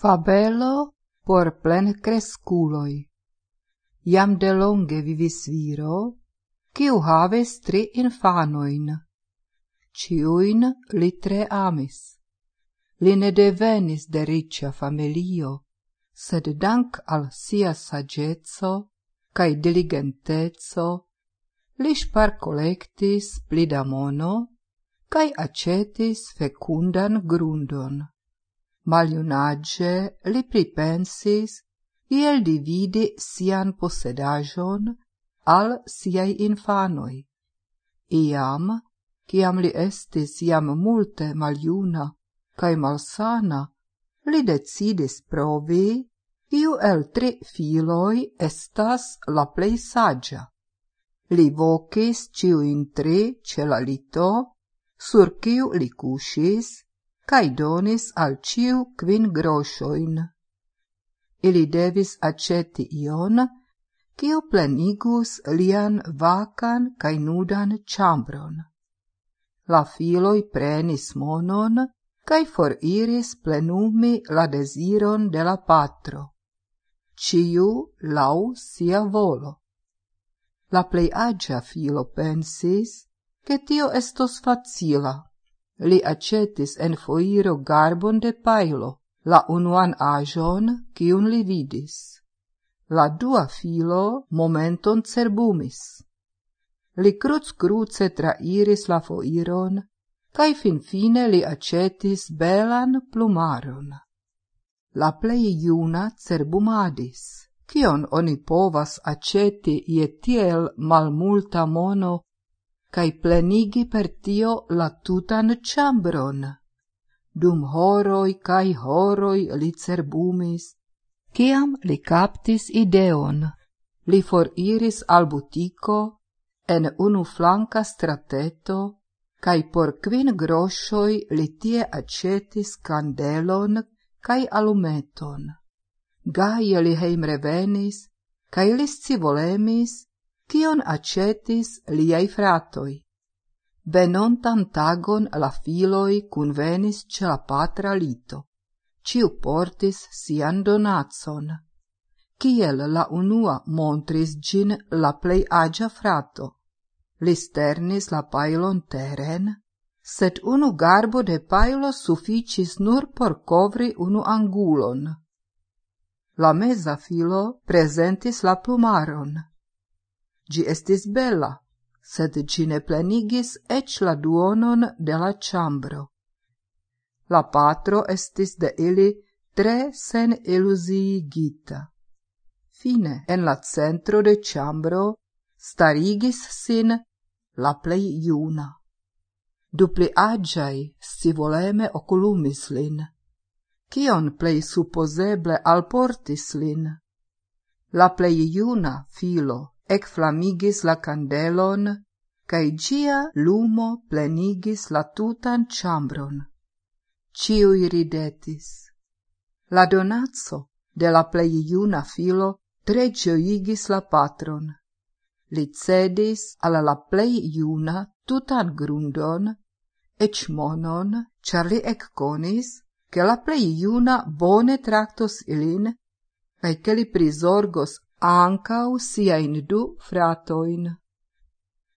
Fabelo por plen cresculoi. Iam Jam delonge vivis viro, ciu haves tri infanoin. Ciuin li tre amis. Li ne devenis de ricia familio, sed dank al sia sagezzo, cae diligentezo, li spar collectis plida mono, cae acetis fecundan grundon maliunage li pripensis iel dividi sian posedaĵon al siai infanoi. Iam, ciam li estis iam multe maljuna cae malsana, li decidis provi, iu el tri filoi estas la plei sagia. Li vocis ciuin tri ce lito, sur ciu li cusis, cae donis al ciu quin groshoin. Ili devis aceti ion, cio plenigus lian vacan cae nudan chambron. La filoi prenis monon, cae foriris plenumi la desiron de la patro. Ciu lau sia volo. La plei agia filo pensis, che tio estos facila, li accetis en foiro garbon de pailo, la unuan ajon, cium li vidis. La dua filo momenton cerbumis. Li cruz cruce trairis la foiron, cae finfine li accetis belan plumaron. La plei iuna cerbumadis, cion oni povas aceti ie tiel malmulta mono cae plenigi per tio la tutan chambron. Dum horoi cae horoi li cerbumis, ciam li captis ideon. Li foriris al butico, en unu flanca strateto, cae por quin groscioi li tie acetis candelon cae alumeton. Gaie li heim revenis, cae li scivolemis, Tion acetis liai fratoi. Venontan tagon la filoi convenis ce la patra lito. Ciu portis sian donatson. Ciel la unua montris gin la plei agia frato. Li sternis la pailon teren, sed unu garbo de pailo sufficis nur por covri unu angulon. La mesa filo presentis la plumaron Gi estis bella, sed gi ne plenigis ec la duonon de la chambro. La patro estis de ili tre sen ilusiigita. Fine, en la centro de chambro starigis sin la plei iuna. Dupli agiai si voleme oculumis lin. Cion plei supposeble alportis lin? La plei iuna filo ecflamigis la candelon, cae gia lumo plenigis la tutan chambron. Ciui ridetis. La donazzo de la plei iuna filo tre gioigis la patron. Li cedis alla la plei iuna tutan grundon, ec monon, char li ecconis, che la plei iuna bone tractos ilin, cae che li prisorgos ankaŭ siajn du fratoin.